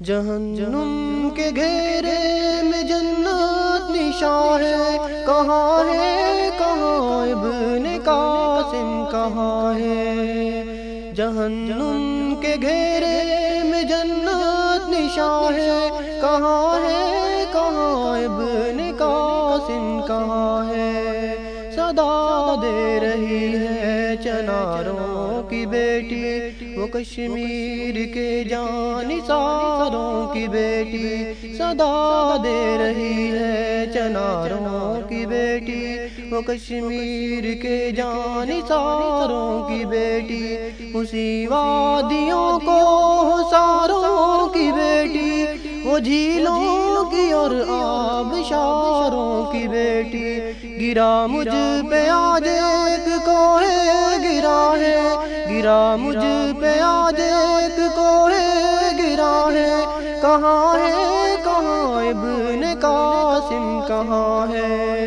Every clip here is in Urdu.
جہنم کے گھیرے میں جنت نشاں ہے۔ کہاں ہے؟ کہاں ابن قاسم؟ کہاں ہے؟ جہنم کے گھیرے میں جنت نشاں ہے۔ کہاں ہے؟ کہاں ابن قاسم؟ کہاں ہے؟ صدا دے رہی ہے۔ چناروں کی بیٹی، وہ کشمیر کے جان ساروں کی بیٹی صدا دے رہی ہے۔ چناروں کی بیٹی، وہ کشمیر کے جان ساروں کی بیٹی۔ اسی وادیوں کو ساروں کی بیٹی، وہ جھیلوں کی اور آب شاروں کی بیٹی۔ گرا مجھ پہ آج ایک کو ہے گرا ہے گرا مجھ پہ آج ایک کو ہے گرا ہے کہاں ہے، کہاں ابن قاسم، کہاں ہے؟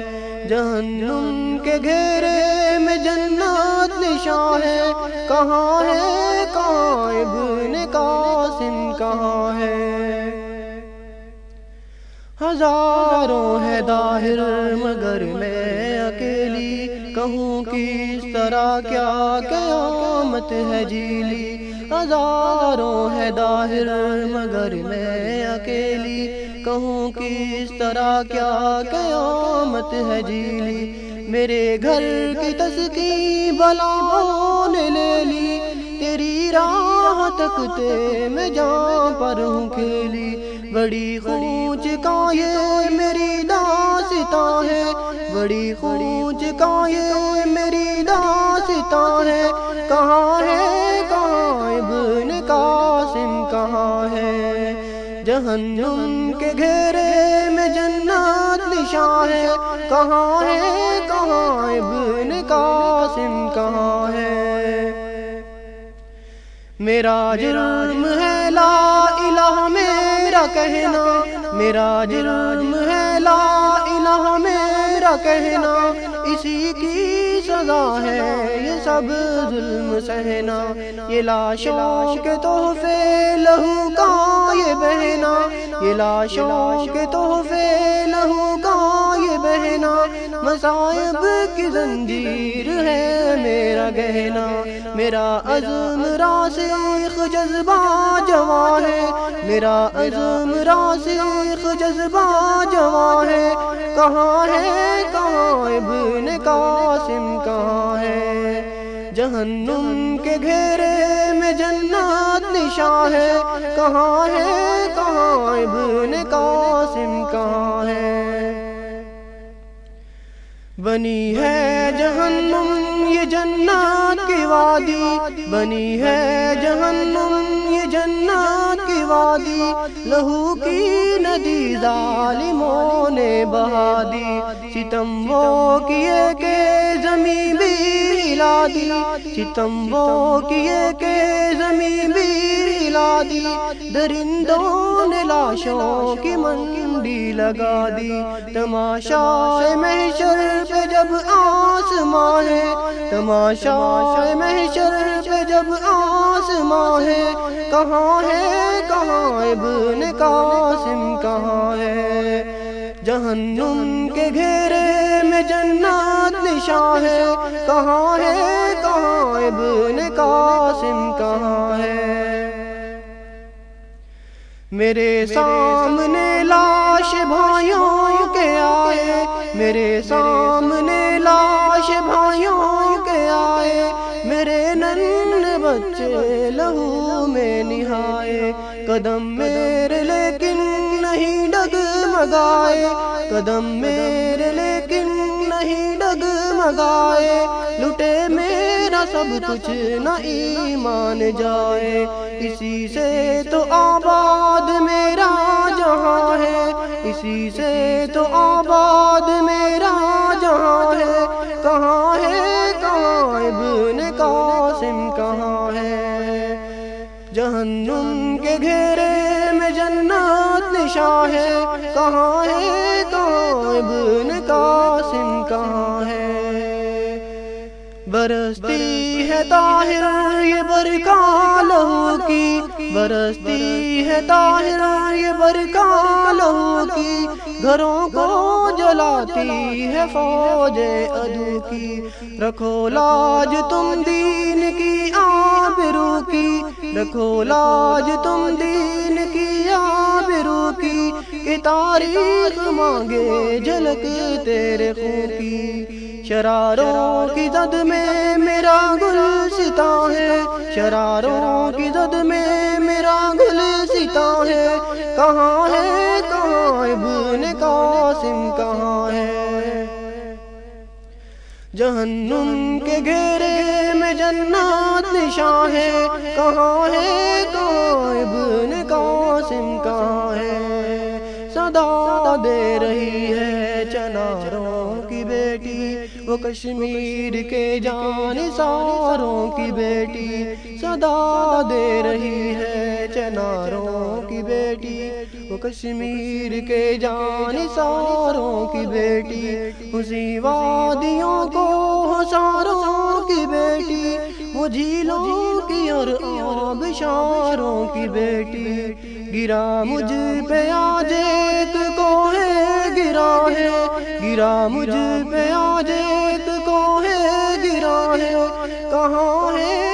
جہنم کے گھیرے میں جنت نشاں ہے، کہاں ہے، کہاں ابن قاسم، کہاں ہے؟ ہزاروں ہے داہر، مگر میں اکیلی کہوں کس طرح کیا قیامت ہے جیلی ہزاروں ہے داہر مگر میں اکیلی۔ کہوں کس طرح کیا قیامت ہے جیلی میرے گھر کی تسکی بلاؤں نے لے لی۔ تیری راہ تکتے میں جان پر ہوں کھیلی۔ بڑی خونچ کا یہ میری داستا ہے۔ بڑی خونچ کا یہ میری داستا ہے، کہاں ہے، کہاں ابن قاسم، کہاں ہے؟ جہنم کے گھیرے میں جنت نشاں ہے، کہاں ہے، کہاں ابن قاسم، کہاں ہے؟ میرا جرم ہے، لا الہ میرا کہنا، میرا جرم ہے، لا الہ میرا کہنا، اسی کی سزا ہے یہ سب ظلم سہنا۔ یہ لاشوں کے تحفے لہو کا یہ بہنا۔ یہ لاشوں کے تحفے لہو کا یہ بہنا مصائب کی زنجیر ہے میرا گہنا۔ میرا عزم راسخ جذبہ جوان ہے۔ میرا عزم راسخ جذبہ جوان ہے۔ کہاں ہے، کہاں ابن قاسم، کہاں ہے؟ جہنم کے گھیرے میں جنت نشاں ہے۔ کہاں ہے، کہاں ابن قاسم، کہاں ہے؟ بنی ہے جہنم، یہ جنات کی وادی۔ بنی ہے جہنم، یہ جنات کی وادی۔ لہو کی ندی ظالموں نے بہا دی۔ ستم وہ کیے کہ زمین بھی ہلا دی۔ ستم وہ کیے کہ زمین بھی دی درندوں نے لاشوں کی منڈی لگا دی۔ تماشا محشر پہ جب آسماں ہے، تماشا محشر پہ جب آسماں ہے۔ کہاں ہے، کہاں ابن قاسم، کہاں ہے؟ جہنم کے گھیرے میں جنت نشاں ہے۔ کہاں ہے، کہاں ابن قاسم کہاں میرے سامنے لاش بھائیوں کے آئے۔ میرے سامنے لاش بھائیوں کے آئے۔ میرے نن بچے لہو میں نہائے۔ قدم میرے لیکن نہیں ڈگ مگائے۔ قدم میرے لیکن نہیں ڈگ مگائے۔ لٹے میرا سب کچھ نہ ایمان جائے۔ اسی سے تو آباد جہنم کے گھیرے میں جنت نشاں ہے۔ کہاں ہے کہاں ابن قاسم کہاں برستی ہے طاہر یہ برکا لہو کی برستی ہے طاہر یہ برکا لہو کی گھروں کو جلاتی ہے فوج ادو کی رکھو لاج تم دین کی آبرو کی۔ رکھو لاج تم دین کی۔ آبرو کی کہ تاریخ مانگے جھلک تیرے خون کی۔ شراروں کی زد میں میرا گل ستا ہے۔ شراروں کی زد میں میرا گل ستا ہے۔ کہاں ہے، کہاں ابن قاسم کہاں ہے؟ جہنم کے گھیرے میں جنات نشاں ہے۔ کہاں ہے، کہاں ابن قاسم کہاں ہے۔ صدا دے رہی ہے چناروں کی بیٹی، وہ کشمیر کے جان ساروں کی بیٹی۔ صدا دے رہی ہے چناروں کی بیٹی، وہ کشمیر کے جان ساروں کی بیٹی۔ اسی وادیوں کو ساروں کی بیٹی، وہ جھیلوں کی اور آب شاروں کی بیٹی۔ گرا مجھ پہ آج ایک کو ہے گرا ہے۔ گرا مجھ پہ آج ایک کو ہے۔ گرا ہے۔ کہاں ہے